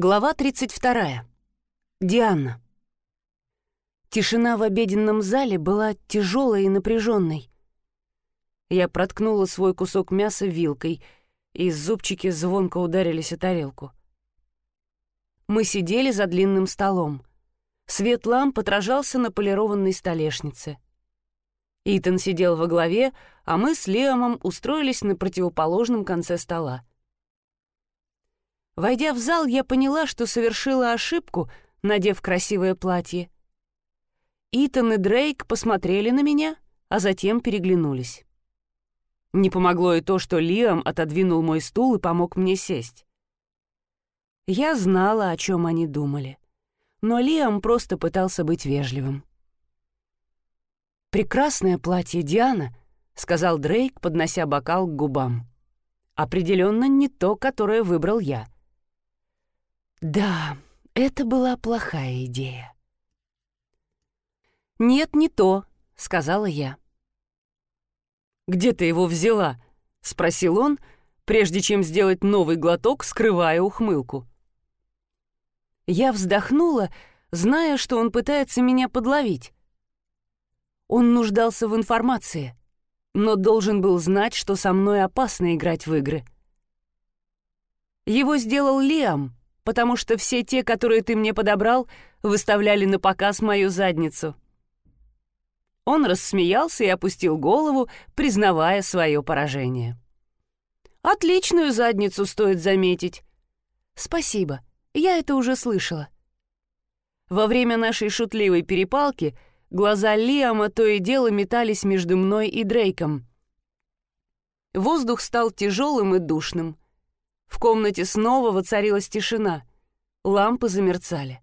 Глава 32. Диана. Тишина в обеденном зале была тяжелой и напряженной. Я проткнула свой кусок мяса вилкой, и зубчики звонко ударились о тарелку. Мы сидели за длинным столом. Свет ламп отражался на полированной столешнице. Итан сидел во главе, а мы с Леомом устроились на противоположном конце стола. Войдя в зал, я поняла, что совершила ошибку, надев красивое платье. Итан и Дрейк посмотрели на меня, а затем переглянулись. Не помогло и то, что Лиам отодвинул мой стул и помог мне сесть. Я знала, о чем они думали, но Лиам просто пытался быть вежливым. «Прекрасное платье, Диана», — сказал Дрейк, поднося бокал к губам. «Определенно не то, которое выбрал я». Да, это была плохая идея. «Нет, не то», — сказала я. «Где ты его взяла?» — спросил он, прежде чем сделать новый глоток, скрывая ухмылку. Я вздохнула, зная, что он пытается меня подловить. Он нуждался в информации, но должен был знать, что со мной опасно играть в игры. Его сделал Лиам, потому что все те, которые ты мне подобрал, выставляли на показ мою задницу». Он рассмеялся и опустил голову, признавая свое поражение. «Отличную задницу стоит заметить». «Спасибо, я это уже слышала». Во время нашей шутливой перепалки глаза Лиама то и дело метались между мной и Дрейком. Воздух стал тяжелым и душным — в комнате снова воцарилась тишина. Лампы замерцали.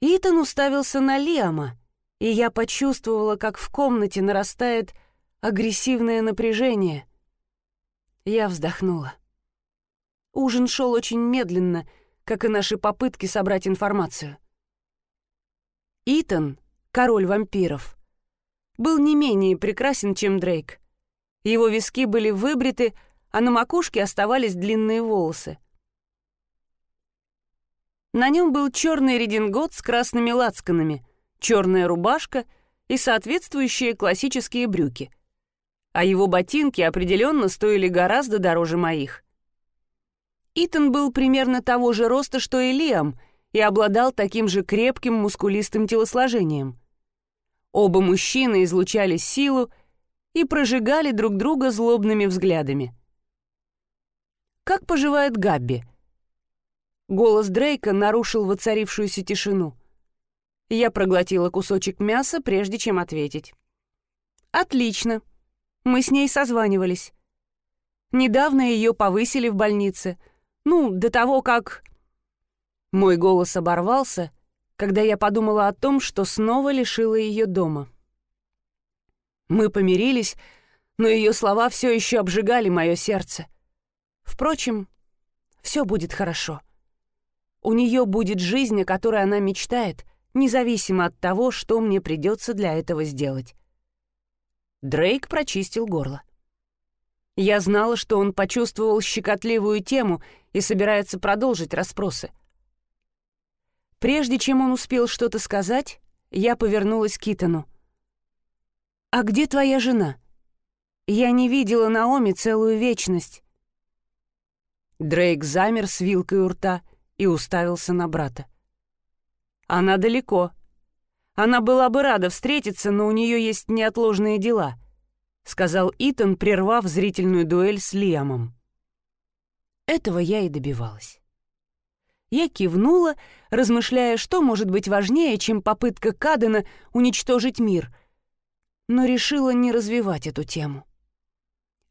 Итан уставился на Лиама, и я почувствовала, как в комнате нарастает агрессивное напряжение. Я вздохнула. Ужин шел очень медленно, как и наши попытки собрать информацию. Итан, король вампиров, был не менее прекрасен, чем Дрейк. Его виски были выбриты, а на макушке оставались длинные волосы. На нем был черный редингот с красными лацканами, черная рубашка и соответствующие классические брюки. А его ботинки определенно стоили гораздо дороже моих. Итан был примерно того же роста, что и Лиам, и обладал таким же крепким мускулистым телосложением. Оба мужчины излучали силу и прожигали друг друга злобными взглядами. Как поживает Габби?» Голос Дрейка нарушил воцарившуюся тишину. Я проглотила кусочек мяса, прежде чем ответить. «Отлично. Мы с ней созванивались. Недавно ее повысили в больнице. Ну, до того, как...» Мой голос оборвался, когда я подумала о том, что снова лишила ее дома. Мы помирились, но ее слова все еще обжигали мое сердце. Впрочем, все будет хорошо. У нее будет жизнь, о которой она мечтает, независимо от того, что мне придется для этого сделать. Дрейк прочистил горло. Я знала, что он почувствовал щекотливую тему и собирается продолжить расспросы. Прежде чем он успел что-то сказать, я повернулась к Итану. «А где твоя жена? Я не видела Наоми целую вечность». Дрейк замер с вилкой у рта и уставился на брата. «Она далеко. Она была бы рада встретиться, но у нее есть неотложные дела», — сказал Итан, прервав зрительную дуэль с Лиамом. Этого я и добивалась. Я кивнула, размышляя, что может быть важнее, чем попытка Кадена уничтожить мир, но решила не развивать эту тему.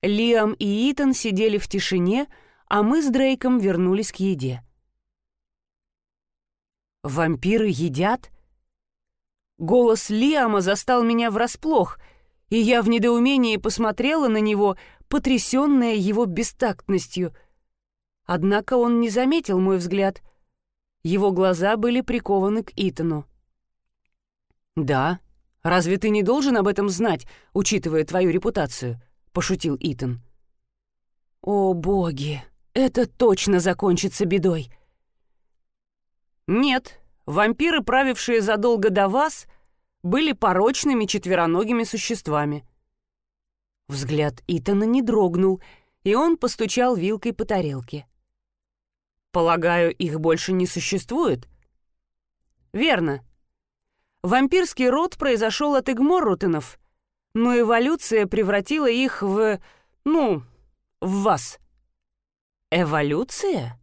Лиам и Итан сидели в тишине, — а мы с Дрейком вернулись к еде. «Вампиры едят?» Голос Лиама застал меня врасплох, и я в недоумении посмотрела на него, потрясённая его бестактностью. Однако он не заметил мой взгляд. Его глаза были прикованы к Итану. «Да, разве ты не должен об этом знать, учитывая твою репутацию?» — пошутил Итан. «О, боги!» Это точно закончится бедой. Нет, вампиры, правившие задолго до вас, были порочными четвероногими существами. Взгляд Итана не дрогнул, и он постучал вилкой по тарелке. Полагаю, их больше не существует? Верно. Вампирский род произошел от Игморрутенов, но эволюция превратила их в... ну, в вас. Эволюция?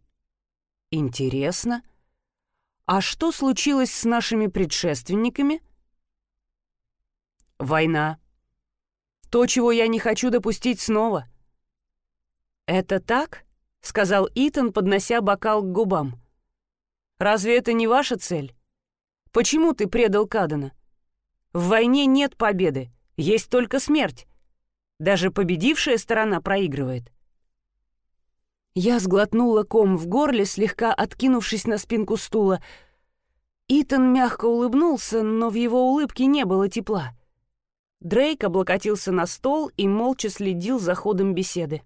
Интересно. А что случилось с нашими предшественниками? Война. То, чего я не хочу допустить снова. Это так? Сказал Итан, поднося бокал к губам. Разве это не ваша цель? Почему ты предал Кадена? В войне нет победы, есть только смерть. Даже победившая сторона проигрывает. Я сглотнула ком в горле, слегка откинувшись на спинку стула. Итан мягко улыбнулся, но в его улыбке не было тепла. Дрейк облокотился на стол и молча следил за ходом беседы.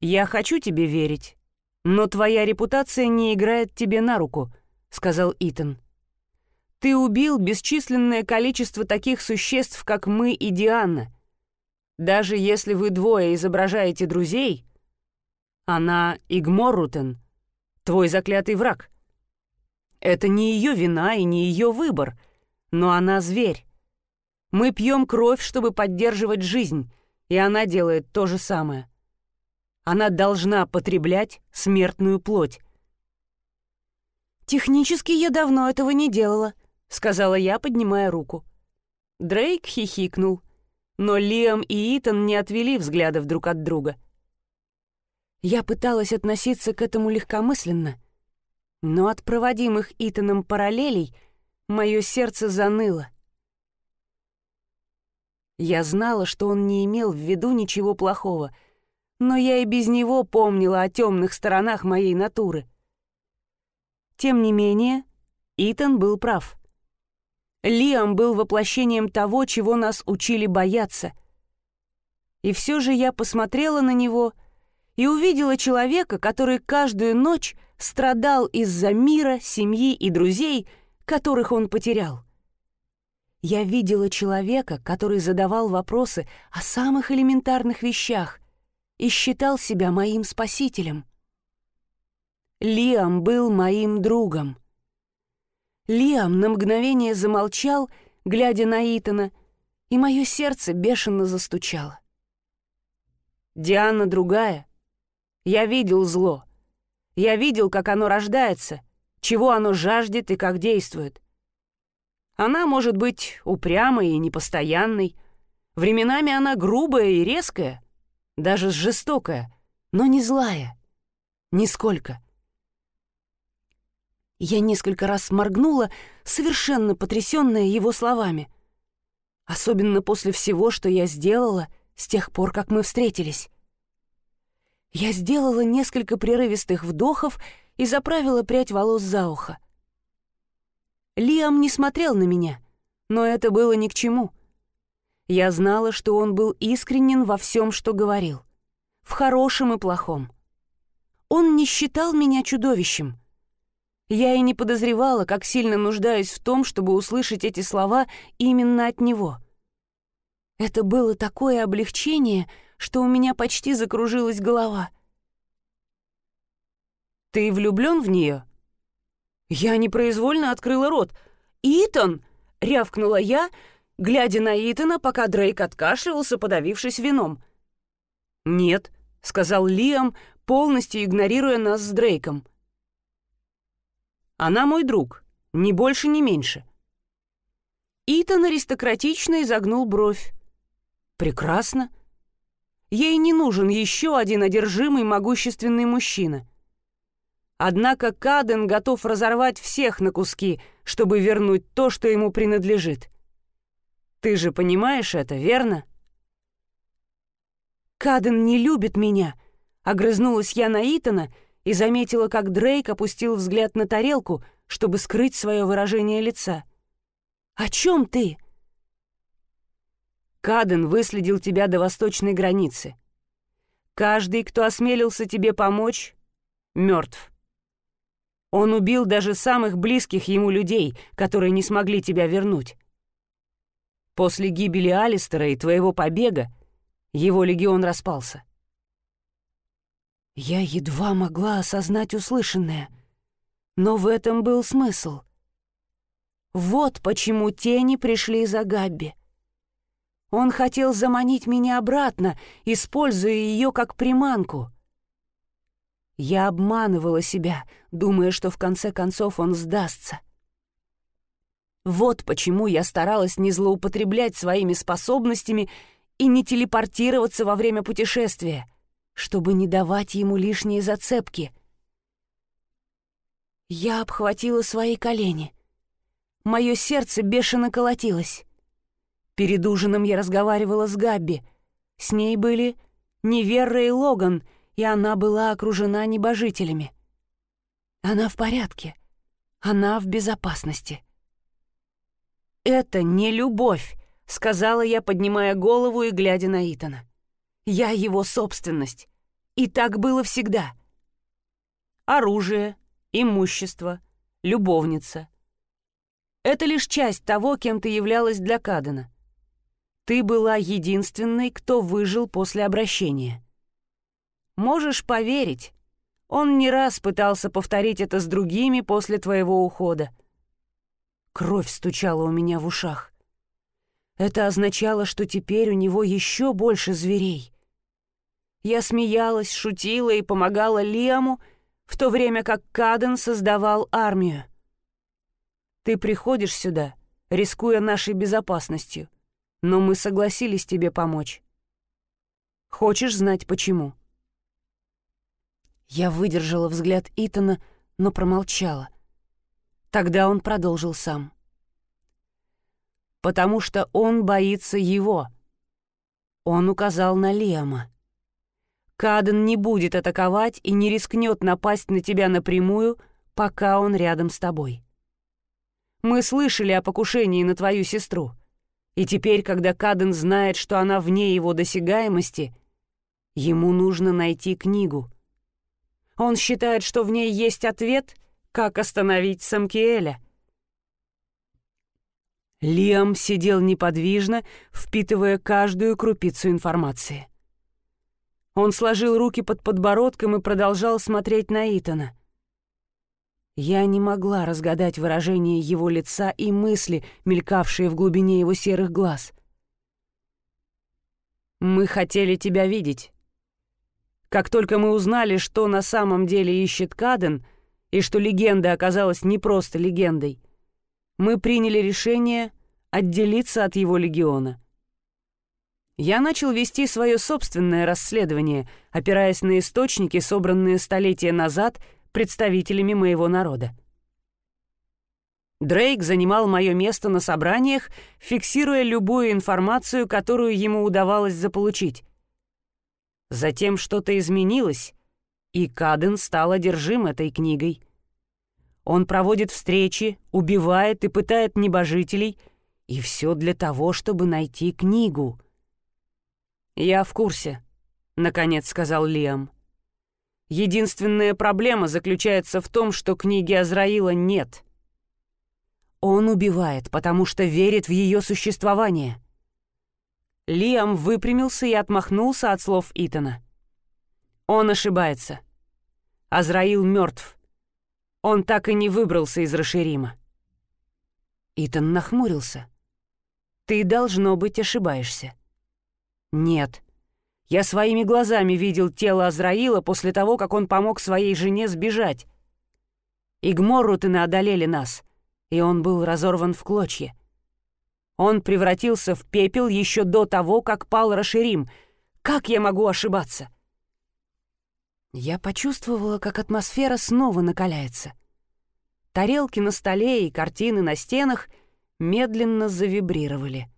«Я хочу тебе верить, но твоя репутация не играет тебе на руку», сказал Итан. «Ты убил бесчисленное количество таких существ, как мы и Диана. Даже если вы двое изображаете друзей, она Игморрутен, твой заклятый враг. Это не ее вина и не ее выбор, но она зверь. Мы пьем кровь, чтобы поддерживать жизнь, и она делает то же самое. Она должна потреблять смертную плоть. «Технически я давно этого не делала», — сказала я, поднимая руку. Дрейк хихикнул, но Лиам и Итан не отвели взглядов друг от друга. Я пыталась относиться к этому легкомысленно, но от проводимых Итаном параллелей мое сердце заныло. Я знала, что он не имел в виду ничего плохого, но я и без него помнила о темных сторонах моей натуры — тем не менее, Итан был прав. Лиам был воплощением того, чего нас учили бояться. И все же я посмотрела на него и увидела человека, который каждую ночь страдал из-за мира, семьи и друзей, которых он потерял. Я видела человека, который задавал вопросы о самых элементарных вещах и считал себя моим спасителем. Лиам был моим другом. Лиам на мгновение замолчал, глядя на Итана, и мое сердце бешено застучало. Диана другая. Я видел зло. Я видел, как оно рождается, чего оно жаждет и как действует. Она может быть упрямой и непостоянной. Временами она грубая и резкая, даже жестокая, но не злая. Нисколько. Я несколько раз моргнула, совершенно потрясённая его словами. Особенно после всего, что я сделала с тех пор, как мы встретились. Я сделала несколько прерывистых вдохов и заправила прядь волос за ухо. Лиам не смотрел на меня, но это было ни к чему. Я знала, что он был искренен во всем, что говорил. В хорошем и плохом. Он не считал меня чудовищем — я и не подозревала, как сильно нуждаюсь в том, чтобы услышать эти слова именно от него. Это было такое облегчение, что у меня почти закружилась голова. «Ты влюблён в неё?» Я непроизвольно открыла рот. «Итан!» — рявкнула я, глядя на Итана, пока Дрейк откашливался, подавившись вином. «Нет», — сказал Лиам, полностью игнорируя нас с Дрейком. Она мой друг, ни больше, ни меньше». Итан аристократично изогнул бровь. «Прекрасно. Ей не нужен еще один одержимый могущественный мужчина. Однако Каден готов разорвать всех на куски, чтобы вернуть то, что ему принадлежит. Ты же понимаешь это, верно?» «Каден не любит меня», — огрызнулась я на Итана — и заметила, как Дрейк опустил взгляд на тарелку, чтобы скрыть свое выражение лица. «О чем ты?» «Каден выследил тебя до восточной границы. Каждый, кто осмелился тебе помочь, мертв. Он убил даже самых близких ему людей, которые не смогли тебя вернуть. После гибели Алистера и твоего побега его легион распался. Я едва могла осознать услышанное, но в этом был смысл. Вот почему тени пришли за Габби. Он хотел заманить меня обратно, используя ее как приманку. Я обманывала себя, думая, что в конце концов он сдастся. Вот почему я старалась не злоупотреблять своими способностями и не телепортироваться во время путешествия, чтобы не давать ему лишние зацепки. Я обхватила свои колени. Мое сердце бешено колотилось. Перед ужином я разговаривала с Габби. С ней были Неверра и Логан, и она была окружена небожителями. Она в порядке. Она в безопасности. «Это не любовь», — сказала я, поднимая голову и глядя на Итана. «Я его собственность. И так было всегда. Оружие, имущество, любовница. Это лишь часть того, кем ты являлась для Кадена. Ты была единственной, кто выжил после обращения. Можешь поверить, он не раз пытался повторить это с другими после твоего ухода. Кровь стучала у меня в ушах. Это означало, что теперь у него еще больше зверей. Я смеялась, шутила и помогала Лиаму, в то время как Каден создавал армию. Ты приходишь сюда, рискуя нашей безопасностью, но мы согласились тебе помочь. Хочешь знать почему?» Я выдержала взгляд Итана, но промолчала. Тогда он продолжил сам. «Потому что он боится его». Он указал на Лиама. «Каден не будет атаковать и не рискнет напасть на тебя напрямую, пока он рядом с тобой. Мы слышали о покушении на твою сестру, и теперь, когда Каден знает, что она вне его досягаемости, ему нужно найти книгу, он считает, что в ней есть ответ, как остановить Самкиэля. Лиам сидел неподвижно, впитывая каждую крупицу информации. Он сложил руки под подбородком и продолжал смотреть на Итана. Я не могла разгадать выражение его лица и мысли, мелькавшие в глубине его серых глаз. «Мы хотели тебя видеть», как только мы узнали, что на самом деле ищет Каден, и что легенда оказалась не просто легендой, мы приняли решение отделиться от его легиона. Я начал вести свое собственное расследование, опираясь на источники, собранные столетия назад представителями моего народа. Дрейк занимал мое место на собраниях, фиксируя любую информацию, которую ему удавалось заполучить. Затем что-то изменилось, и Каден стал одержим этой книгой. Он проводит встречи, убивает и пытает небожителей, и все для того, чтобы найти книгу. «Я в курсе», — наконец сказал Лиам. «Единственная проблема заключается в том, что книги Азраила нет. Он убивает, потому что верит в ее существование. Лиам выпрямился и отмахнулся от слов Итана. Он ошибается. Азраил мертв. Он так и не выбрался из Раширима. Итан нахмурился. «Ты, должно быть, ошибаешься». «Нет. Я своими глазами видел тело Азраила после того, как он помог своей жене сбежать. Игморруты одолели нас, и он был разорван в клочья. Он превратился в пепел еще до того, как пал Раширим. Как я могу ошибаться? Я почувствовала, как атмосфера снова накаляется. Тарелки на столе и картины на стенах медленно завибрировали.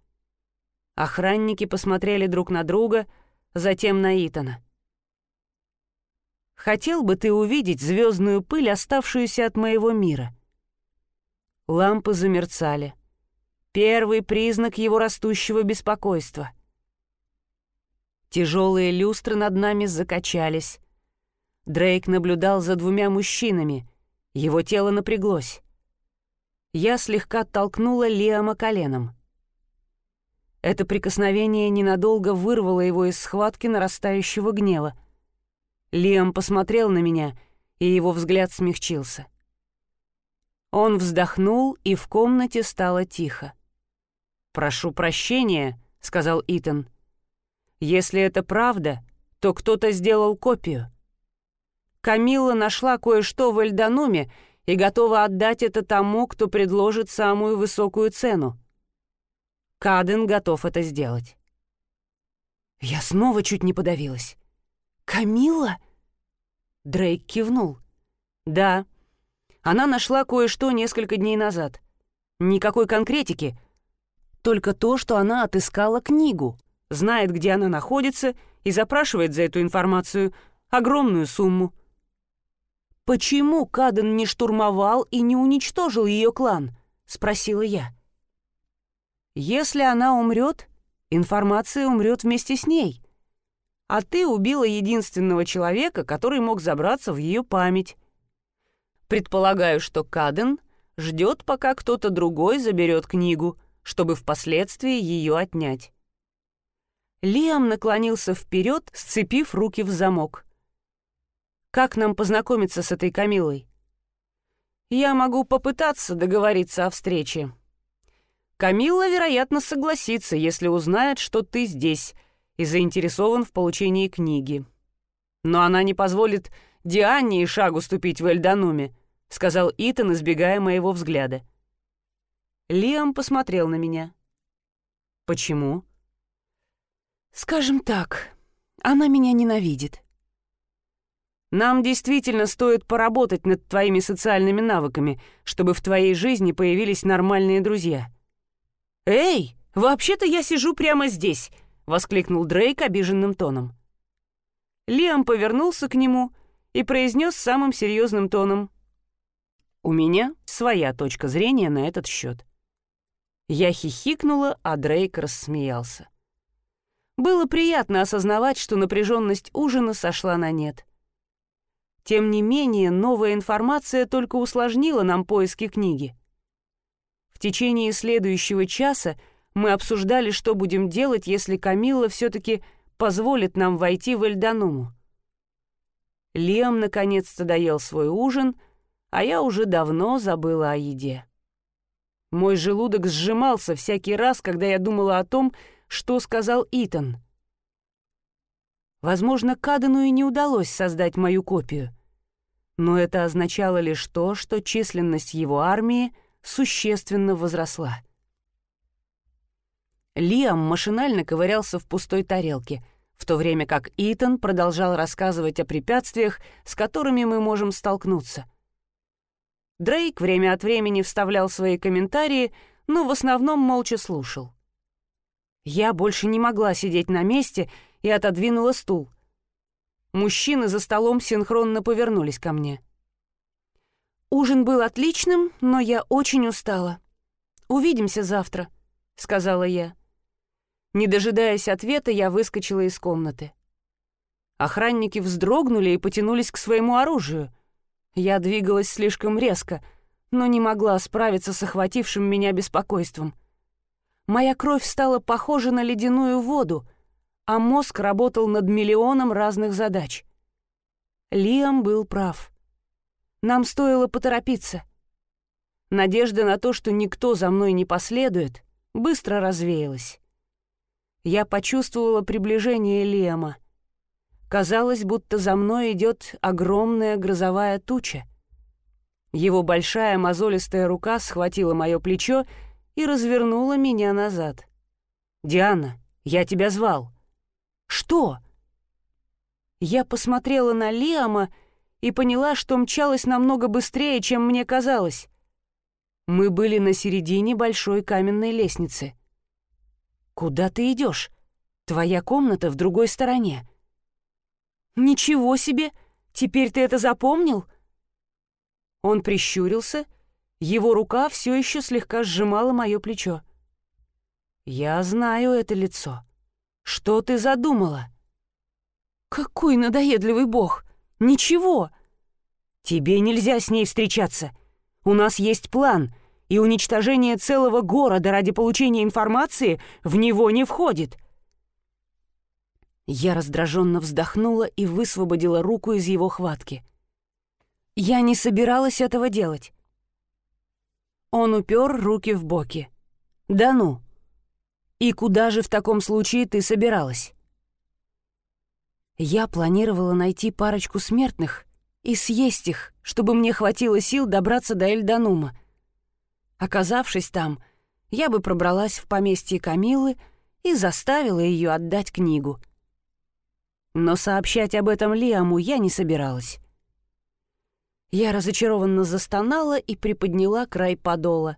Охранники посмотрели друг на друга, затем на Итана. «Хотел бы ты увидеть звездную пыль, оставшуюся от моего мира?» Лампы замерцали — Первый признак его растущего беспокойства. Тяжелые люстры над нами закачались. Дрейк наблюдал за двумя мужчинами, Его тело напряглось. Я слегка толкнула Лиама коленом. Это прикосновение ненадолго вырвало его из схватки нарастающего гнева. Лиам посмотрел на меня, и его взгляд смягчился. Он вздохнул, и в комнате стало тихо. «Прошу прощения», — сказал Итан. «Если это правда, то кто-то сделал копию. Камилла нашла кое-что в Эльдануме и готова отдать это тому, кто предложит самую высокую цену. Каден готов это сделать». Я снова чуть не подавилась. «Камилла?» Дрейк кивнул. «Да, она нашла кое-что несколько дней назад. Никакой конкретики, только то, что она отыскала книгу, знает, где она находится и запрашивает за эту информацию огромную сумму. «Почему Каден не штурмовал и не уничтожил ее клан?» — спросила я. «Если она умрет, информация умрет вместе с ней. А ты убила единственного человека, который мог забраться в ее память. Предполагаю, что Каден ждет, пока кто-то другой заберет книгу, чтобы впоследствии ее отнять. Лиам наклонился вперед, сцепив руки в замок. «Как нам познакомиться с этой Камилой?» «Я могу попытаться договориться о встрече. Камилла, вероятно, согласится, если узнает, что ты здесь и заинтересован в получении книги. Но она не позволит Диане и шагу ступить в Эльдануме», — сказал Итан, избегая моего взгляда. Лиам посмотрел на меня. «Почему?» «Скажем так, она меня ненавидит». «Нам действительно стоит поработать над твоими социальными навыками, чтобы в твоей жизни появились нормальные друзья». «Эй, вообще-то я сижу прямо здесь!» — воскликнул Дрейк обиженным тоном. Лиам повернулся к нему и произнес самым серьезным тоном. «У меня своя точка зрения на этот счет». Я хихикнула, а Дрейк рассмеялся. Было приятно осознавать, что напряженность ужина сошла на нет. Тем не менее, новая информация только усложнила нам поиски книги. В течение следующего часа мы обсуждали, что будем делать, если Камилла все-таки позволит нам войти в Эльдануму. Лем наконец-то доел свой ужин, а я уже давно забыла о еде. Мой желудок сжимался всякий раз, когда я думала о том, что сказал Итан. Возможно, Кадену и не удалось создать мою копию. Но это означало лишь то, что численность его армии существенно возросла. Лиам машинально ковырялся в пустой тарелке — в то время как Итан продолжал рассказывать о препятствиях, с которыми мы можем столкнуться. Дрейк время от времени вставлял свои комментарии, но в основном молча слушал. Я больше не могла сидеть на месте и отодвинула стул. Мужчины за столом синхронно повернулись ко мне. «Ужин был отличным, но я очень устала. Увидимся завтра», — сказала я. Не дожидаясь ответа, я выскочила из комнаты. Охранники вздрогнули и потянулись к своему оружию. Я двигалась слишком резко, но не могла справиться с охватившим меня беспокойством. Моя кровь стала похожа на ледяную воду, а мозг работал над миллионом разных задач. Лиам был прав. Нам стоило поторопиться. Надежда на то, что никто за мной не последует, быстро развеялась я почувствовала приближение Лема. Казалось, будто за мной идет огромная грозовая туча. Его большая мозолистая рука схватила мое плечо и развернула меня назад. «Диана, я тебя звал». «Что?» Я посмотрела на Лиама и поняла, что мчалась намного быстрее, чем мне казалось. Мы были на середине большой каменной лестницы — «Куда ты идешь? Твоя комната в другой стороне». «Ничего себе! Теперь ты это запомнил?» Он прищурился, его рука все еще слегка сжимала мое плечо. «Я знаю это лицо. Что ты задумала?» «Какой надоедливый бог! Ничего!» «Тебе нельзя с ней встречаться. У нас есть план, и уничтожение целого города ради получения информации в него не входит». Я раздраженно вздохнула и высвободила руку из его хватки. Я не собиралась этого делать. Он упер руки в боки. «Да ну! И куда же в таком случае ты собиралась?» Я планировала найти парочку смертных и съесть их, чтобы мне хватило сил добраться до Эльданума. Оказавшись там, я бы пробралась в поместье Камилы и заставила ее отдать книгу. Но сообщать об этом Лиаму я не собиралась. Я разочарованно застонала и приподняла край подола.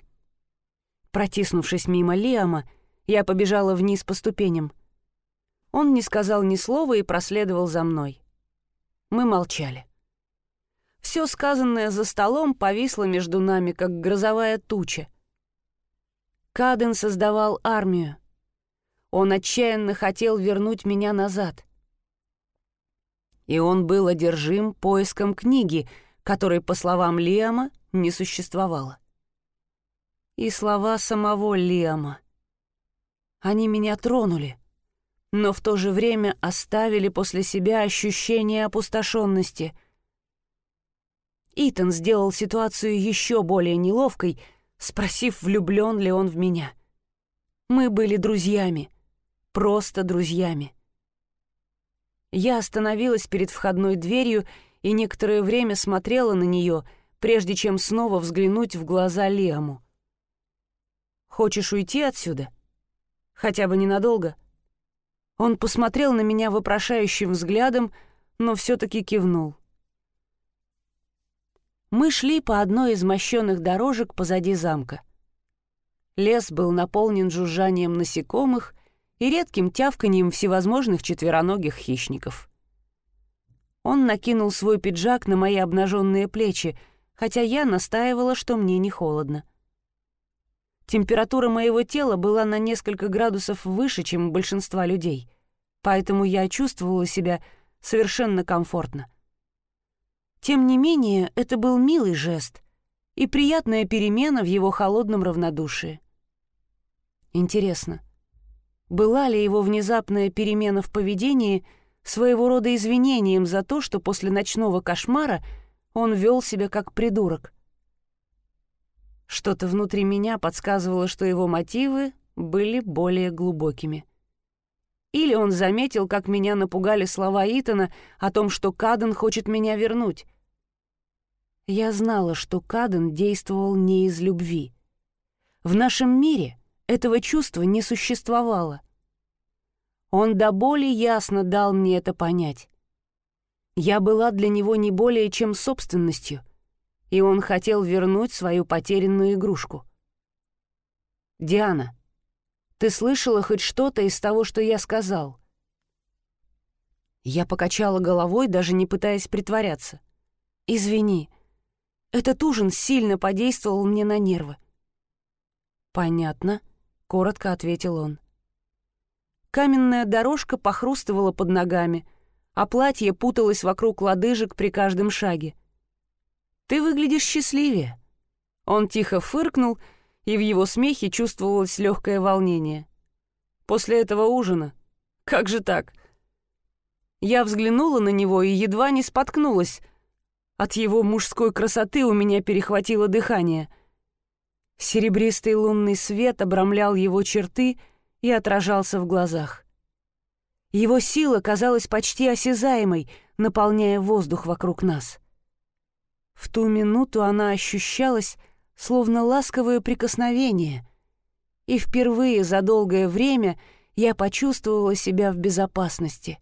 Протиснувшись мимо Лиама, я побежала вниз по ступеням. Он не сказал ни слова и проследовал за мной. Мы молчали. Все сказанное за столом повисло между нами, как грозовая туча. Каден создавал армию. Он отчаянно хотел вернуть меня назад. И он был одержим поиском книги, которой, по словам Лиама, не существовало. И слова самого Лиама. Они меня тронули но в то же время оставили после себя ощущение опустошенности. Итан сделал ситуацию еще более неловкой, спросив, влюблен ли он в меня. Мы были друзьями, просто друзьями. Я остановилась перед входной дверью и некоторое время смотрела на нее, прежде чем снова взглянуть в глаза Лиаму. «Хочешь уйти отсюда? Хотя бы ненадолго?» Он посмотрел на меня вопрошающим взглядом, но все-таки кивнул. Мы шли по одной из мощенных дорожек позади замка. Лес был наполнен жужжанием насекомых и редким тявканьем всевозможных четвероногих хищников. Он накинул свой пиджак на мои обнаженные плечи, хотя я настаивала, что мне не холодно. Температура моего тела была на несколько градусов выше, чем у большинства людей, поэтому я чувствовала себя совершенно комфортно. Тем не менее, это был милый жест и приятная перемена в его холодном равнодушии. Интересно, была ли его внезапная перемена в поведении своего рода извинением за то, что после ночного кошмара он вел себя как придурок? Что-то внутри меня подсказывало, что его мотивы были более глубокими. Или он заметил, как меня напугали слова Итана о том, что Каден хочет меня вернуть. Я знала, что Каден действовал не из любви. В нашем мире этого чувства не существовало. Он до боли ясно дал мне это понять. Я была для него не более чем собственностью, и он хотел вернуть свою потерянную игрушку. «Диана, ты слышала хоть что-то из того, что я сказал?» Я покачала головой, даже не пытаясь притворяться. «Извини, этот ужин сильно подействовал мне на нервы». «Понятно», — коротко ответил он. Каменная дорожка похрустывала под ногами, а платье путалось вокруг лодыжек при каждом шаге. Ты выглядишь счастливее». Он тихо фыркнул, и в его смехе чувствовалось легкое волнение. «После этого ужина? Как же так?» Я взглянула на него и едва не споткнулась. От его мужской красоты у меня перехватило дыхание. Серебристый лунный свет обрамлял его черты и отражался в глазах. Его сила казалась почти осязаемой, наполняя воздух вокруг нас. В ту минуту она ощущалась, словно ласковое прикосновение, и впервые за долгое время я почувствовала себя в безопасности.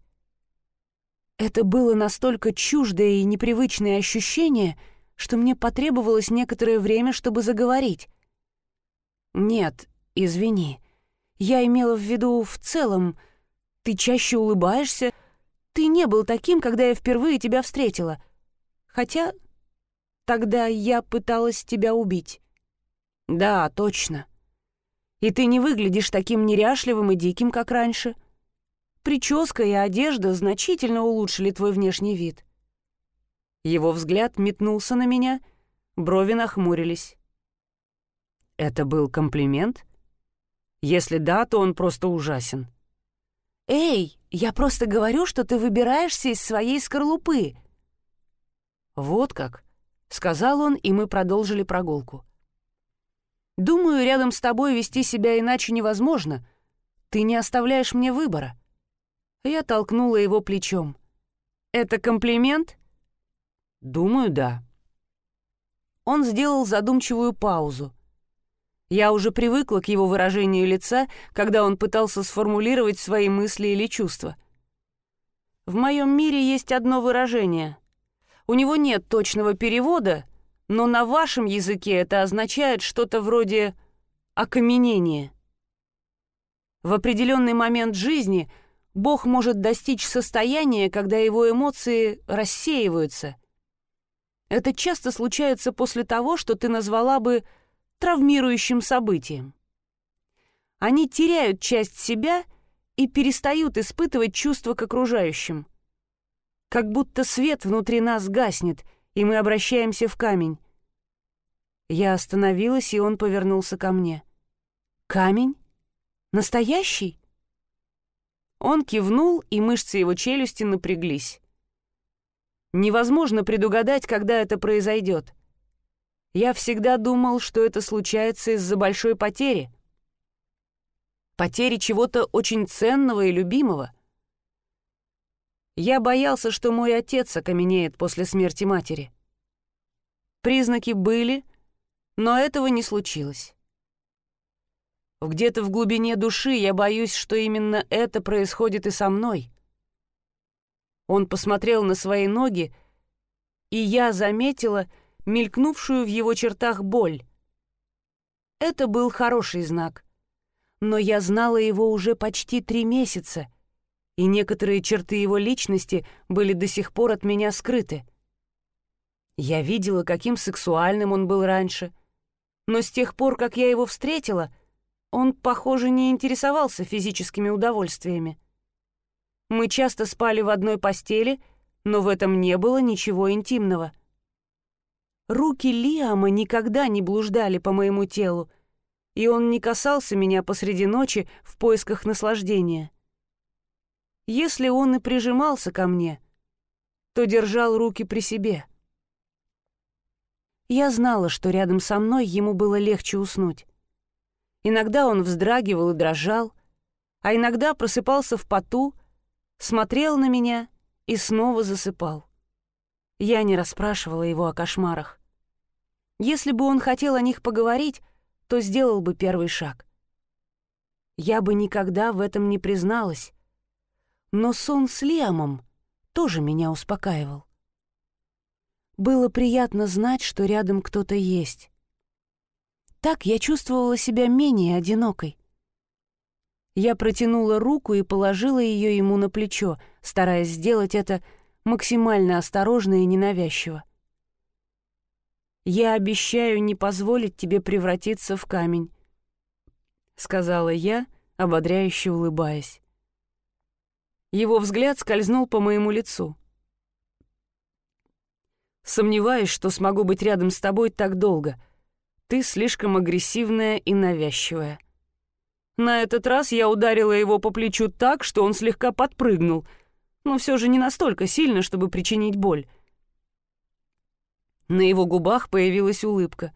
Это было настолько чуждое и непривычное ощущение, что мне потребовалось некоторое время, чтобы заговорить. «Нет, извини. Я имела в виду в целом. Ты чаще улыбаешься. Ты не был таким, когда я впервые тебя встретила. Хотя Тогда я пыталась тебя убить. Да, точно. И ты не выглядишь таким неряшливым и диким, как раньше. Прическа и одежда значительно улучшили твой внешний вид. Его взгляд метнулся на меня, брови нахмурились. Это был комплимент? Если да, то он просто ужасен. «Эй, я просто говорю, что ты выбираешься из своей скорлупы». «Вот как», — сказал он, и мы продолжили прогулку. «Думаю, рядом с тобой вести себя иначе невозможно. Ты не оставляешь мне выбора». Я толкнула его плечом. «Это комплимент?» «Думаю, да». Он сделал задумчивую паузу. Я уже привыкла к его выражению лица, когда он пытался сформулировать свои мысли или чувства. В моем мире есть одно выражение. У него нет точного перевода, но на вашем языке это означает что-то вроде «окаменение». В определенный момент жизни Бог может достичь состояния, когда его эмоции рассеиваются. Это часто случается после того, что ты назвала бы травмирующим событием. Они теряют часть себя и перестают испытывать чувства к окружающим. Как будто свет внутри нас гаснет, и мы обращаемся в камень. Я остановилась, и он повернулся ко мне. «Камень? Настоящий?» Он кивнул, и мышцы его челюсти напряглись. Невозможно предугадать, когда это произойдет. Я всегда думал, что это случается из-за большой потери. Потери чего-то очень ценного и любимого. Я боялся, что мой отец окаменеет после смерти матери. Признаки были, но этого не случилось. Где-то в глубине души я боюсь, что именно это происходит и со мной. Он посмотрел на свои ноги, и я заметила, мелькнувшую в его чертах боль. Это был хороший знак. Но я знала его уже почти три месяца, и некоторые черты его личности были до сих пор от меня скрыты. Я видела, каким сексуальным он был раньше, но с тех пор, как я его встретила, он, похоже, не интересовался физическими удовольствиями. Мы часто спали в одной постели, но в этом не было ничего интимного — Руки Лиама никогда не блуждали по моему телу, и он не касался меня посреди ночи в поисках наслаждения. Если он и прижимался ко мне, то держал руки при себе. Я знала, что рядом со мной ему было легче уснуть. Иногда он вздрагивал и дрожал, а иногда просыпался в поту, смотрел на меня и снова засыпал. Я не расспрашивала его о кошмарах. Если бы он хотел о них поговорить, то сделал бы первый шаг. Я бы никогда в этом не призналась. Но сон с Лиамом тоже меня успокаивал. Было приятно знать, что рядом кто-то есть. Так я чувствовала себя менее одинокой. Я протянула руку и положила ее ему на плечо, стараясь сделать это максимально осторожно и ненавязчиво. «Я обещаю не позволить тебе превратиться в камень», — сказала я, ободряюще улыбаясь. Его взгляд скользнул по моему лицу. «Сомневаюсь, что смогу быть рядом с тобой так долго. Ты слишком агрессивная и навязчивая». На этот раз я ударила его по плечу так, что он слегка подпрыгнул, но все же не настолько сильно, чтобы причинить боль. На его губах появилась улыбка.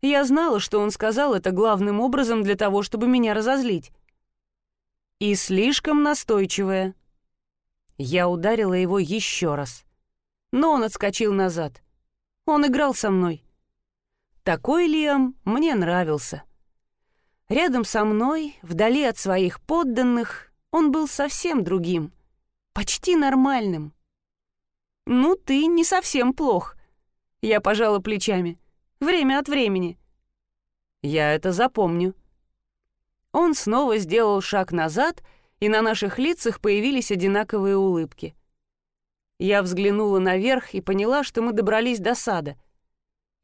Я знала, что он сказал это главным образом для того, чтобы меня разозлить. И слишком настойчивая. Я ударила его еще раз. Но он отскочил назад. Он играл со мной. Такой Лиам мне нравился. Рядом со мной, вдали от своих подданных, он был совсем другим, почти нормальным. «Ну, ты не совсем плох», я пожала плечами. Время от времени. Я это запомню. Он снова сделал шаг назад, и на наших лицах появились одинаковые улыбки. Я взглянула наверх и поняла, что мы добрались до сада.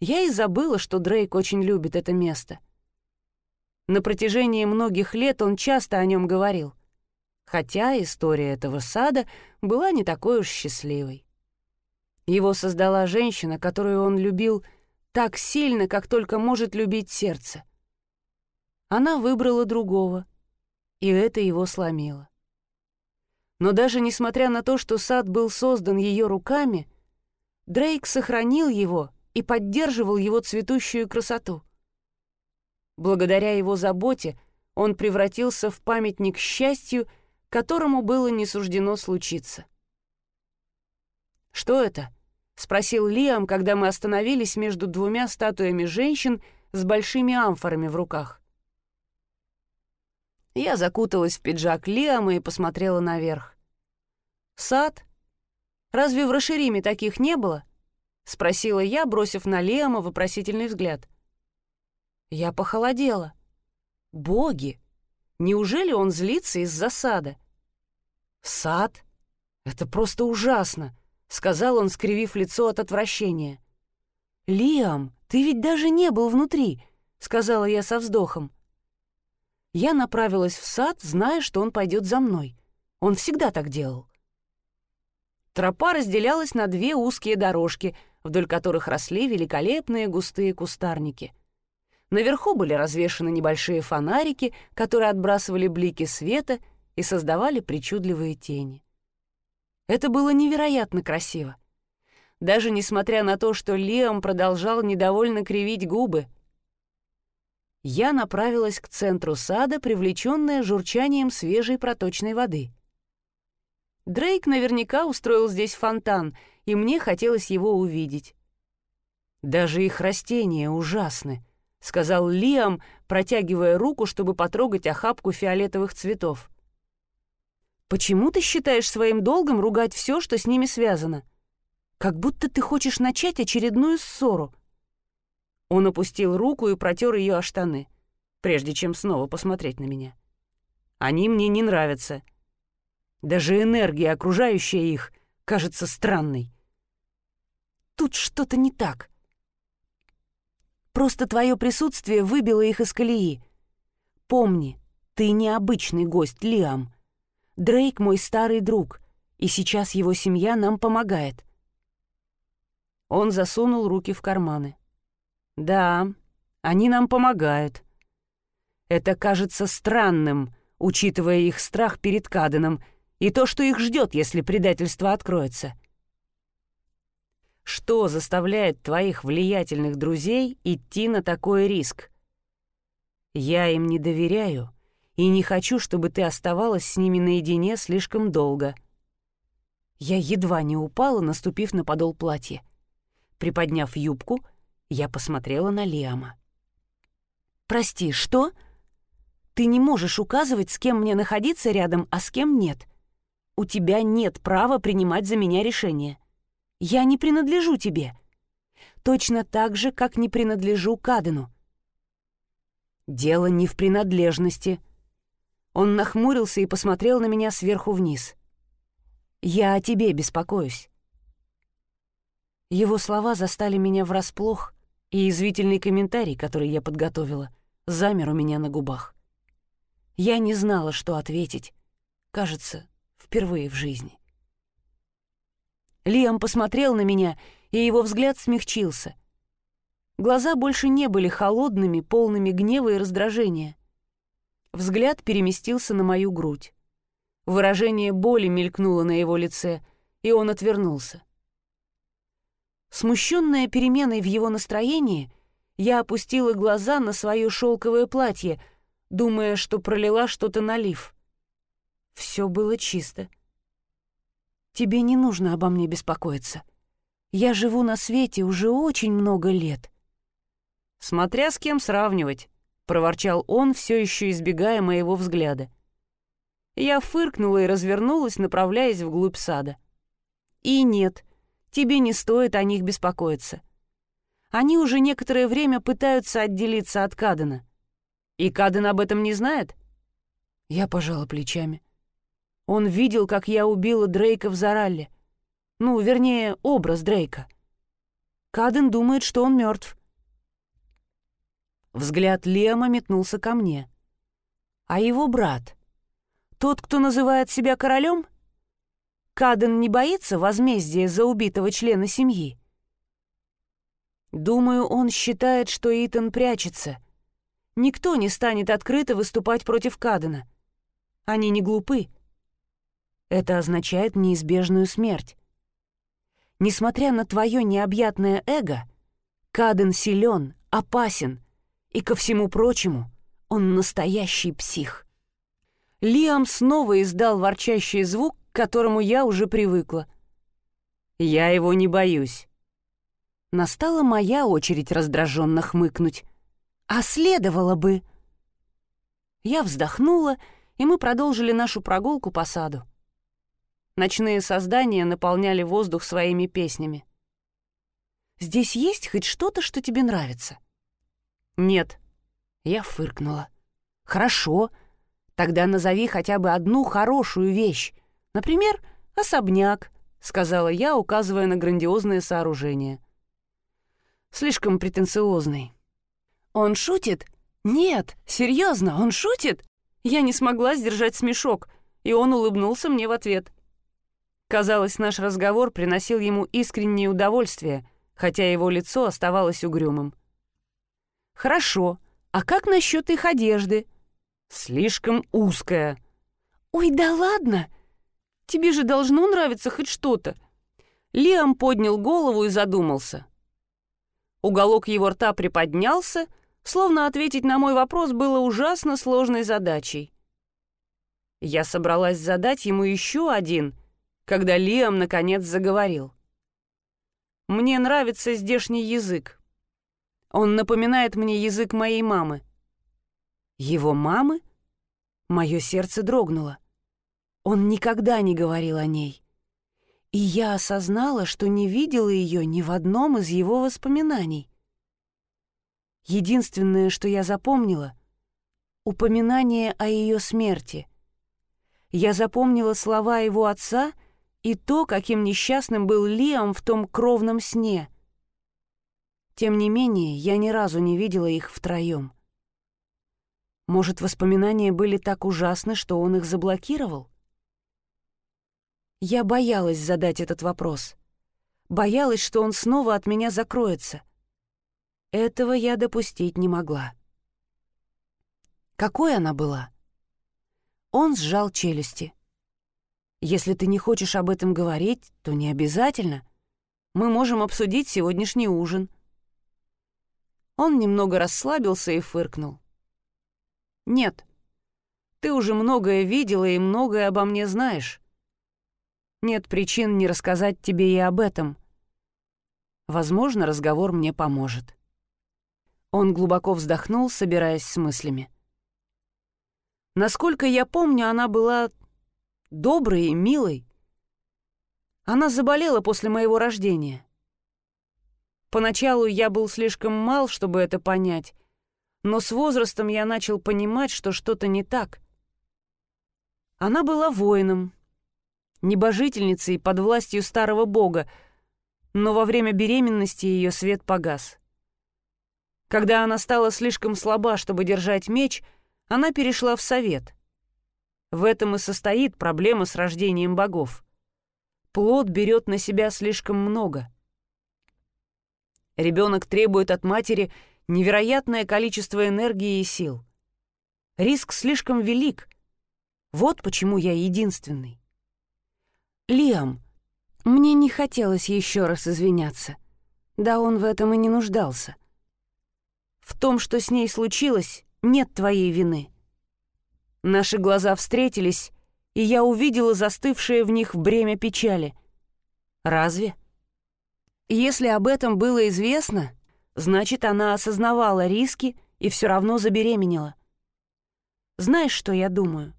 Я и забыла, что Дрейк очень любит это место. На протяжении многих лет он часто о нем говорил, хотя история этого сада была не такой уж счастливой. Его создала женщина, которую он любил так сильно, как только может любить сердце. Она выбрала другого, и это его сломило. Но даже несмотря на то, что сад был создан ее руками, Дрейк сохранил его и поддерживал его цветущую красоту. Благодаря его заботе он превратился в памятник счастью, которому было не суждено случиться. «Что это?» — спросил Лиам, когда мы остановились между двумя статуями женщин с большими амфорами в руках. Я закуталась в пиджак Лиама и посмотрела наверх. «Сад? Разве в Рашириме таких не было?» — спросила я, бросив на Лиама вопросительный взгляд. Я похолодела. «Боги! Неужели он злится из-за сада?» «Сад? Это просто ужасно!» — сказал он, скривив лицо от отвращения. «Лиам, ты ведь даже не был внутри!» — сказала я со вздохом я направилась в сад, зная, что он пойдет за мной. Он всегда так делал. Тропа разделялась на две узкие дорожки, вдоль которых росли великолепные густые кустарники. Наверху были развешаны небольшие фонарики, которые отбрасывали блики света и создавали причудливые тени. Это было невероятно красиво. Даже несмотря на то, что Лиам продолжал недовольно кривить губы — я направилась к центру сада, привлеченная журчанием свежей проточной воды. Дрейк наверняка устроил здесь фонтан, и мне хотелось его увидеть. «Даже их растения ужасны», — сказал Лиам, протягивая руку, чтобы потрогать охапку фиолетовых цветов. «Почему ты считаешь своим долгом ругать все, что с ними связано? Как будто ты хочешь начать очередную ссору», он опустил руку и протер ее о штаны, прежде чем снова посмотреть на меня. «Они мне не нравятся. Даже энергия, окружающая их, кажется странной. Тут что-то не так. Просто твое присутствие выбило их из колеи. Помни, ты необычный гость, Лиам. Дрейк мой старый друг, и сейчас его семья нам помогает». Он засунул руки в карманы. «Да, они нам помогают. Это кажется странным, учитывая их страх перед Каденом и то, что их ждет, если предательство откроется. Что заставляет твоих влиятельных друзей идти на такой риск? Я им не доверяю и не хочу, чтобы ты оставалась с ними наедине слишком долго». Я едва не упала, наступив на подол платья. Приподняв юбку — я посмотрела на Лиама. «Прости, что? Ты не можешь указывать, с кем мне находиться рядом, а с кем нет. У тебя нет права принимать за меня решение. Я не принадлежу тебе. Точно так же, как не принадлежу Кадену. Дело не в принадлежности. Он нахмурился и посмотрел на меня сверху вниз. Я о тебе беспокоюсь. Его слова застали меня врасплох, и извительный комментарий, который я подготовила, замер у меня на губах. Я не знала, что ответить. Кажется, впервые в жизни. Лиам посмотрел на меня, и его взгляд смягчился. Глаза больше не были холодными, полными гнева и раздражения. Взгляд переместился на мою грудь. Выражение боли мелькнуло на его лице, и он отвернулся. Смущенная переменой в его настроении, я опустила глаза на свое шелковое платье, думая, что пролила что-то налив. Все было чисто. Тебе не нужно обо мне беспокоиться. Я живу на свете уже очень много лет. Смотря с кем сравнивать, проворчал он, все еще избегая моего взгляда. Я фыркнула и развернулась, направляясь вглубь сада. И нет, тебе не стоит о них беспокоиться. Они уже некоторое время пытаются отделиться от Кадена. И Каден об этом не знает? Я пожала плечами. Он видел, как я убила Дрейка в Заралле. Ну, вернее, образ Дрейка. Каден думает, что он мертв. Взгляд Лема метнулся ко мне. А его брат? Тот, кто называет себя королем? Каден не боится возмездия за убитого члена семьи? Думаю, он считает, что Итан прячется. Никто не станет открыто выступать против Кадена. Они не глупы. Это означает неизбежную смерть. Несмотря на твое необъятное эго, Каден силен, опасен, и, ко всему прочему, он настоящий псих. Лиам снова издал ворчащий звук, к которому я уже привыкла. «Я его не боюсь». Настала моя очередь раздраженно хмыкнуть. «А следовало бы...» Я вздохнула, и мы продолжили нашу прогулку по саду. Ночные создания наполняли воздух своими песнями. «Здесь есть хоть что-то, что тебе нравится?» «Нет». Я фыркнула. «Хорошо. Тогда назови хотя бы одну хорошую вещь. Например, особняк», — сказала я, указывая на грандиозное сооружение. «Слишком претенциозный». «Он шутит?» «Нет, серьезно, он шутит?» Я не смогла сдержать смешок, и он улыбнулся мне в ответ. Казалось, наш разговор приносил ему искреннее удовольствие, хотя его лицо оставалось угрюмым. «Хорошо. А как насчет их одежды?» «Слишком узкая». «Ой, да ладно! Тебе же должно нравиться хоть что-то». Лиам поднял голову и задумался. Уголок его рта приподнялся, словно ответить на мой вопрос было ужасно сложной задачей. Я собралась задать ему еще один, когда Лиам наконец заговорил. «Мне нравится здешний язык. Он напоминает мне язык моей мамы. Его мамы? Мое сердце дрогнуло. Он никогда не говорил о ней. И я осознала, что не видела ее ни в одном из его воспоминаний. Единственное, что я запомнила — упоминание о ее смерти. Я запомнила слова его отца и то, каким несчастным был Лиам в том кровном сне — тем не менее, я ни разу не видела их втроем. Может, воспоминания были так ужасны, что он их заблокировал? Я боялась задать этот вопрос. Боялась, что он снова от меня закроется. Этого я допустить не могла. Какой она была? Он сжал челюсти. «Если ты не хочешь об этом говорить, то не обязательно. Мы можем обсудить сегодняшний ужин. Он немного расслабился и фыркнул. «Нет, ты уже многое видела и многое обо мне знаешь. Нет причин не рассказать тебе и об этом. Возможно, разговор мне поможет». Он глубоко вздохнул, собираясь с мыслями. Насколько я помню, она была доброй и милой. Она заболела после моего рождения. Поначалу я был слишком мал, чтобы это понять, но с возрастом я начал понимать, что что-то не так. Она была воином, небожительницей под властью старого бога, но во время беременности ее свет погас. Когда она стала слишком слаба, чтобы держать меч, она перешла в совет. В этом и состоит проблема с рождением богов. Плод берет на себя слишком много — Ребенок требует от матери невероятное количество энергии и сил. Риск слишком велик. Вот почему я единственный. Лиам, мне не хотелось еще раз извиняться. Да он в этом и не нуждался. В том, что с ней случилось, нет твоей вины. Наши глаза встретились, и я увидела застывшее в них бремя печали. Разве? — если об этом было известно, значит, она осознавала риски и все равно забеременела. Знаешь, что я думаю?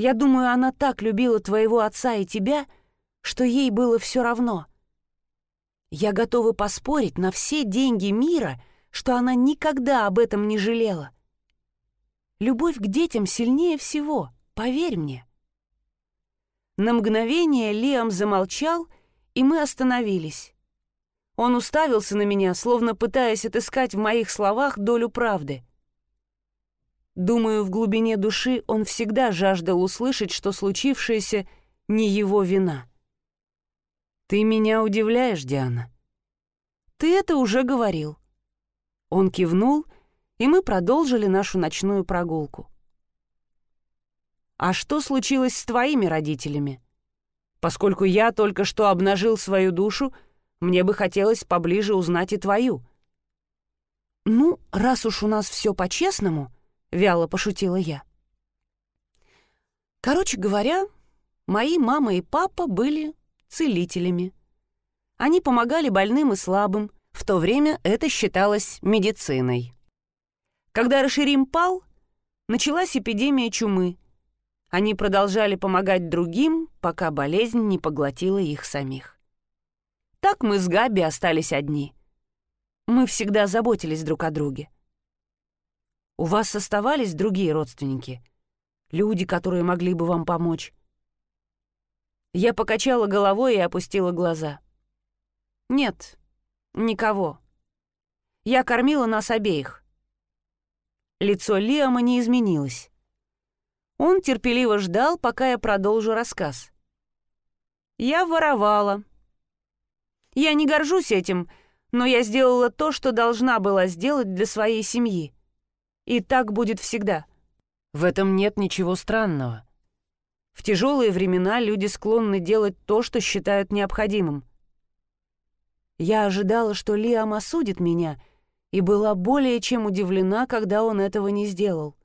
Я думаю, она так любила твоего отца и тебя, что ей было все равно. Я готова поспорить на все деньги мира, что она никогда об этом не жалела. Любовь к детям сильнее всего, поверь мне. На мгновение Лиам замолчал и мы остановились. Он уставился на меня, словно пытаясь отыскать в моих словах долю правды. Думаю, в глубине души он всегда жаждал услышать, что случившееся не его вина. «Ты меня удивляешь, Диана». «Ты это уже говорил». Он кивнул, и мы продолжили нашу ночную прогулку. «А что случилось с твоими родителями? Поскольку я только что обнажил свою душу, мне бы хотелось поближе узнать и твою». «Ну, раз уж у нас все по-честному», — вяло пошутила я. Короче говоря, мои мама и папа были целителями. Они помогали больным и слабым, в то время это считалось медициной. Когда Раширим пал, началась эпидемия чумы. Они продолжали помогать другим, пока болезнь не поглотила их самих. Так мы с Габи остались одни. Мы всегда заботились друг о друге. У вас оставались другие родственники? Люди, которые могли бы вам помочь? Я покачала головой и опустила глаза. Нет, никого. Я кормила нас обеих. Лицо Лиама не изменилось. Он терпеливо ждал, пока я продолжу рассказ. Я воровала. Я не горжусь этим, но я сделала то, что должна была сделать для своей семьи. И так будет всегда. В этом нет ничего странного. В тяжелые времена люди склонны делать то, что считают необходимым. Я ожидала, что Лиам осудит меня, и была более чем удивлена, когда он этого не сделал.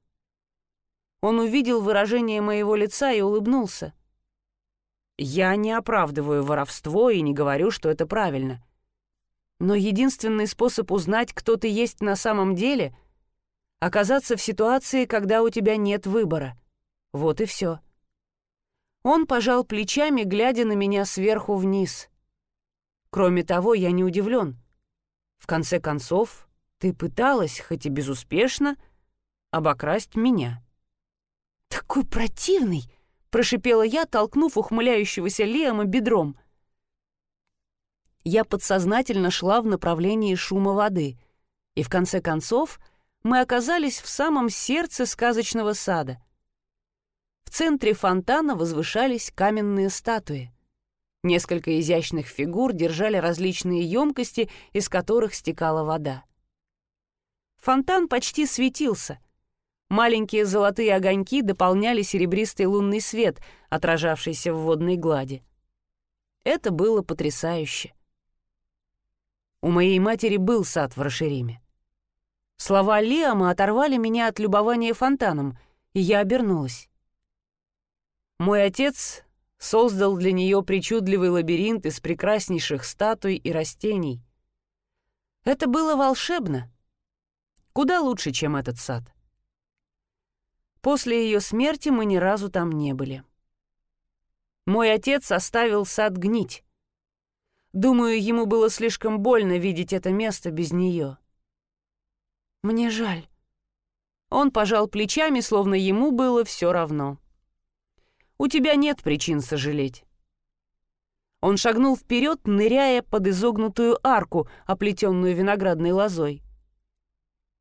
Он увидел выражение моего лица и улыбнулся. Я не оправдываю воровство и не говорю, что это правильно. Но единственный способ узнать, кто ты есть на самом деле — оказаться в ситуации, когда у тебя нет выбора. Вот и все. Он пожал плечами, глядя на меня сверху вниз. Кроме того, я не удивлен. В конце концов, ты пыталась, хоть и безуспешно, обокрасть меня. «Такой противный!» — прошипела я, толкнув ухмыляющегося Лиама бедром. Я подсознательно шла в направлении шума воды, и в конце концов мы оказались в самом сердце сказочного сада. В центре фонтана возвышались каменные статуи. Несколько изящных фигур держали различные емкости, из которых стекала вода. Фонтан почти светился. Маленькие золотые огоньки дополняли серебристый лунный свет, отражавшийся в водной глади. Это было потрясающе. У моей матери был сад в Рашериме. Слова Лиама оторвали меня от любования фонтаном, и я обернулась. Мой отец создал для нее причудливый лабиринт из прекраснейших статуй и растений. Это было волшебно. Куда лучше, чем этот сад. После ее смерти мы ни разу там не были. Мой отец оставил сад гнить. Думаю, ему было слишком больно видеть это место без нее. Мне жаль. Он пожал плечами, словно ему было все равно. У тебя нет причин сожалеть». Он шагнул вперед, ныряя под изогнутую арку, оплетенную виноградной лозой.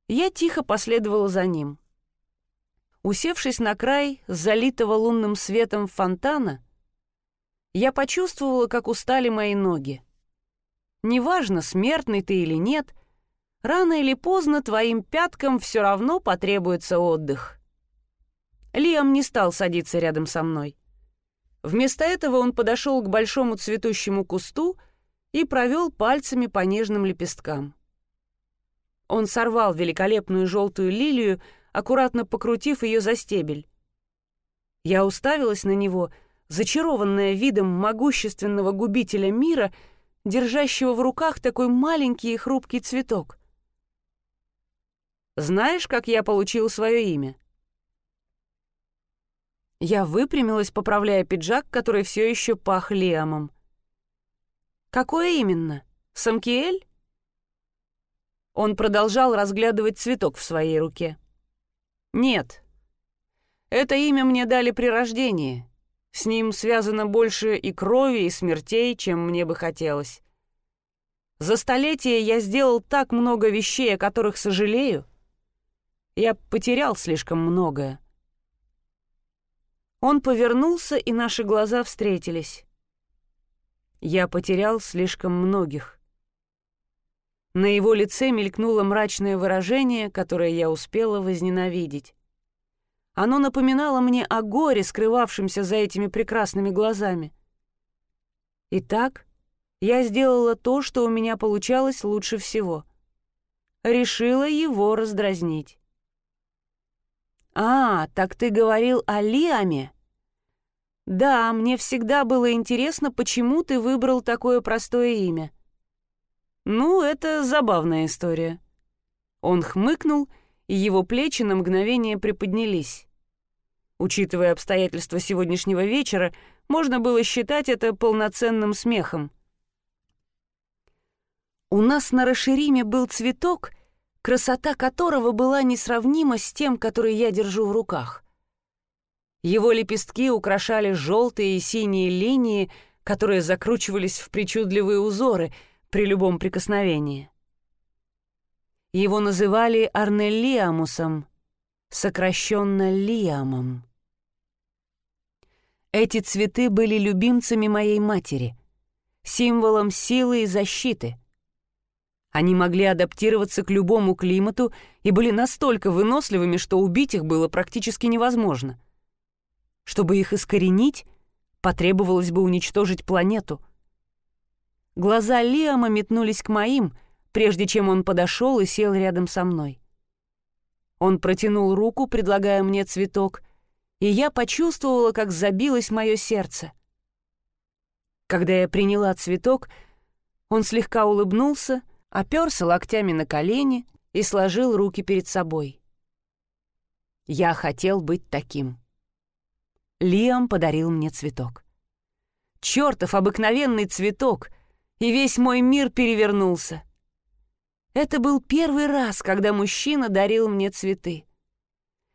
Я тихо последовала за ним. Усевшись на край залитого лунным светом фонтана, я почувствовала, как устали мои ноги. Неважно, смертный ты или нет, рано или поздно твоим пяткам все равно потребуется отдых. Лиам не стал садиться рядом со мной. Вместо этого он подошел к большому цветущему кусту и провел пальцами по нежным лепесткам. Он сорвал великолепную желтую лилию, аккуратно покрутив ее за стебель. Я уставилась на него, зачарованная видом могущественного губителя мира, держащего в руках такой маленький и хрупкий цветок. «Знаешь, как я получил свое имя?» Я выпрямилась, поправляя пиджак, который все еще пах Лиамом. «Какое именно? Самкиэль?» Он продолжал разглядывать цветок в своей руке. «Нет. Это имя мне дали при рождении. С ним связано больше и крови, и смертей, чем мне бы хотелось. За столетия я сделал так много вещей, о которых сожалею. Я потерял слишком многое. Он повернулся, и наши глаза встретились. Я потерял слишком многих. На его лице мелькнуло мрачное выражение, которое я успела возненавидеть. Оно напоминало мне о горе, скрывавшемся за этими прекрасными глазами. Итак, я сделала то, что у меня получалось лучше всего. Решила его раздразнить. «А, так ты говорил о Лиаме?» «Да, мне всегда было интересно, почему ты выбрал такое простое имя». «Ну, это забавная история». Он хмыкнул, и его плечи на мгновение приподнялись. Учитывая обстоятельства сегодняшнего вечера, можно было считать это полноценным смехом. У нас на Рашириме был цветок, красота которого была несравнима с тем, который я держу в руках. Его лепестки украшали желтые и синие линии, которые закручивались в причудливые узоры — при любом прикосновении. Его называли Арнеллиамусом, сокращенно Лиамом. Эти цветы были любимцами моей матери, символом силы и защиты. Они могли адаптироваться к любому климату и были настолько выносливыми, что убить их было практически невозможно. Чтобы их искоренить, потребовалось бы уничтожить планету — Глаза Лиама метнулись к моим, прежде чем он подошел и сел рядом со мной. Он протянул руку, предлагая мне цветок, и я почувствовала, как забилось мое сердце. Когда я приняла цветок, он слегка улыбнулся, оперся локтями на колени и сложил руки перед собой. Я хотел быть таким. Лиам подарил мне цветок. Чёртов обыкновенный цветок — и весь мой мир перевернулся. Это был первый раз, когда мужчина дарил мне цветы.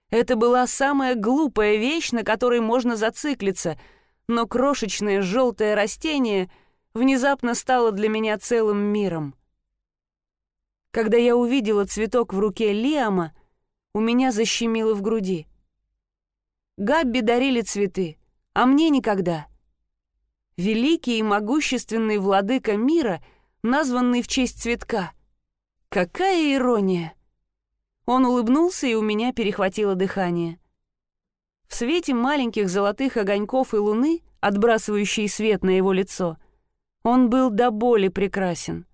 Это была самая глупая вещь, на которой можно зациклиться, но крошечное желтое растение внезапно стало для меня целым миром. Когда я увидела цветок в руке Лиама, у меня защемило в груди. Габби дарили цветы, а мне никогда — великий и могущественный владыка мира, названный в честь цветка. Какая ирония! Он улыбнулся, и у меня перехватило дыхание. В свете маленьких золотых огоньков и луны, отбрасывающей свет на его лицо, он был до боли прекрасен.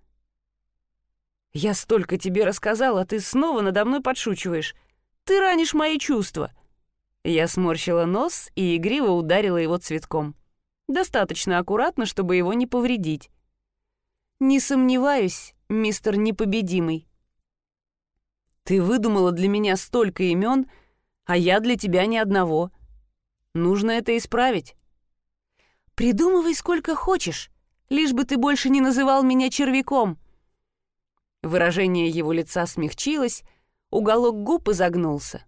«Я столько тебе рассказал, а ты снова надо мной подшучиваешь. Ты ранишь мои чувства». Я сморщила нос и игриво ударила его цветком. Достаточно аккуратно, чтобы его не повредить. Не сомневаюсь, мистер Непобедимый. Ты выдумала для меня столько имен, а я для тебя ни одного. Нужно это исправить. Придумывай сколько хочешь, лишь бы ты больше не называл меня червяком. Выражение его лица смягчилось, уголок губ изогнулся.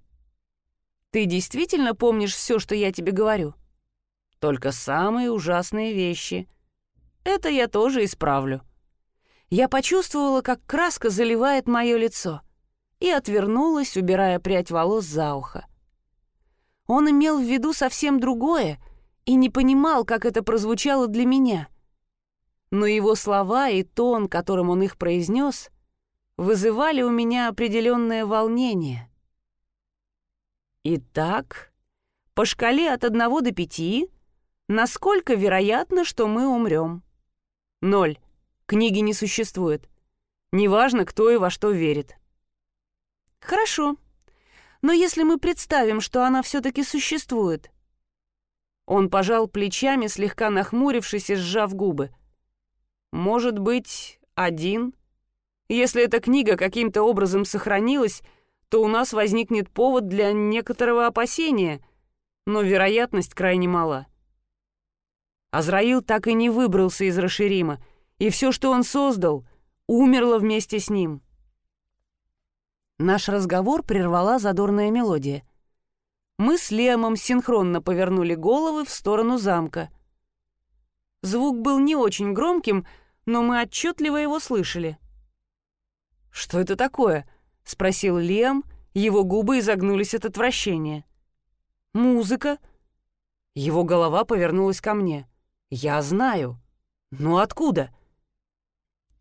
Ты действительно помнишь все, что я тебе говорю? — только самые ужасные вещи. Это я тоже исправлю. Я почувствовала, как краска заливает мое лицо, и отвернулась, убирая прядь волос за ухо. Он имел в виду совсем другое и не понимал, как это прозвучало для меня. Но его слова и тон, которым он их произнес, вызывали у меня определенное волнение. Итак, по шкале от одного до пяти Насколько вероятно, что мы умрем? Ноль. Книги не существует. Неважно, кто и во что верит. Хорошо. Но если мы представим, что она все-таки существует... Он пожал плечами, слегка нахмурившись и сжав губы. «Может быть, один? Если эта книга каким-то образом сохранилась, то у нас возникнет повод для некоторого опасения, но вероятность крайне мала». Азраил так и не выбрался из Раширима, и все, что он создал, умерло вместе с ним. Наш разговор прервала задорная мелодия. Мы с Лемом синхронно повернули головы в сторону замка. Звук был не очень громким, но мы отчетливо его слышали. «Что это такое?» — спросил Лем, его губы изогнулись от отвращения. «Музыка», Его голова повернулась ко мне. «Я знаю. Но откуда?»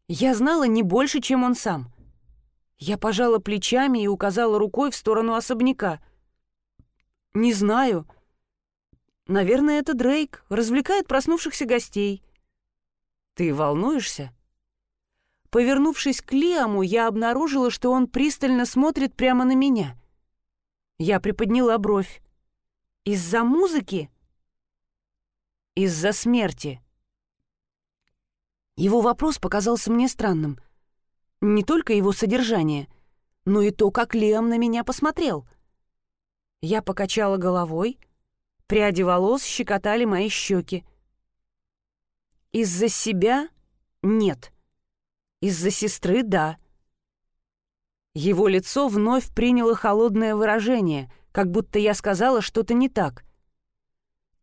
Я знала не больше, чем он сам. Я пожала плечами и указала рукой в сторону особняка. «Не знаю. Наверное, это Дрейк. Развлекает проснувшихся гостей». «Ты волнуешься?» Повернувшись к Лиаму, я обнаружила, что он пристально смотрит прямо на меня. Я приподняла бровь. «Из-за музыки?» «Из-за смерти». Его вопрос показался мне странным. Не только его содержание, но и то, как Лиам на меня посмотрел. Я покачала головой, пряди волос щекотали мои щеки. Из-за себя — нет. Из-за сестры — да. Его лицо вновь приняло холодное выражение, как будто я сказала что-то не так.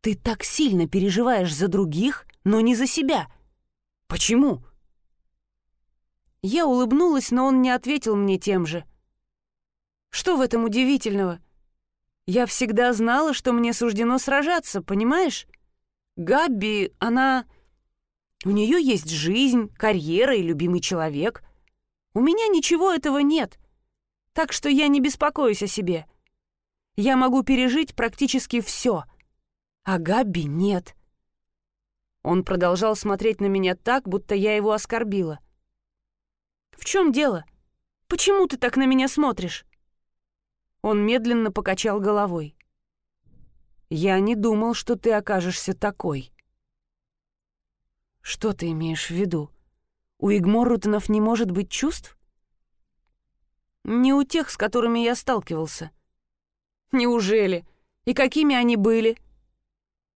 «Ты так сильно переживаешь за других, но не за себя. Почему?» Я улыбнулась, но он не ответил мне тем же. «Что в этом удивительного? Я всегда знала, что мне суждено сражаться, понимаешь? Габби, она... У нее есть жизнь, карьера и любимый человек. У меня ничего этого нет, так что я не беспокоюсь о себе. Я могу пережить практически все, а Габби нет». Он продолжал смотреть на меня так, будто я его оскорбила. «В чем дело? Почему ты так на меня смотришь?» Он медленно покачал головой. «Я не думал, что ты окажешься такой». «Что ты имеешь в виду? У Игморрутонов не может быть чувств?» «Не у тех, с которыми я сталкивался». «Неужели? И какими они были?»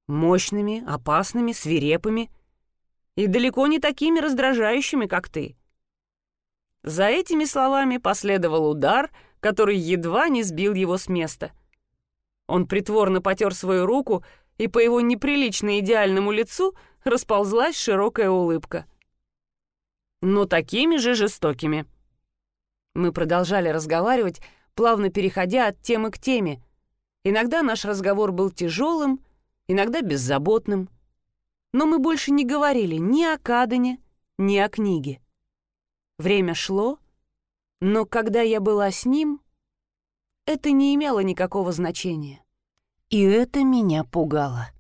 «Мощными, опасными, свирепыми и далеко не такими раздражающими, как ты». За этими словами последовал удар, который едва не сбил его с места. Он притворно потер свою руку, и по его неприлично идеальному лицу расползлась широкая улыбка. Но такими же жестокими. Мы продолжали разговаривать, плавно переходя от темы к теме. Иногда наш разговор был тяжелым, иногда беззаботным. Но мы больше не говорили ни о Кадене, ни о книге. Время шло, но когда я была с ним, это не имело никакого значения. И это меня пугало.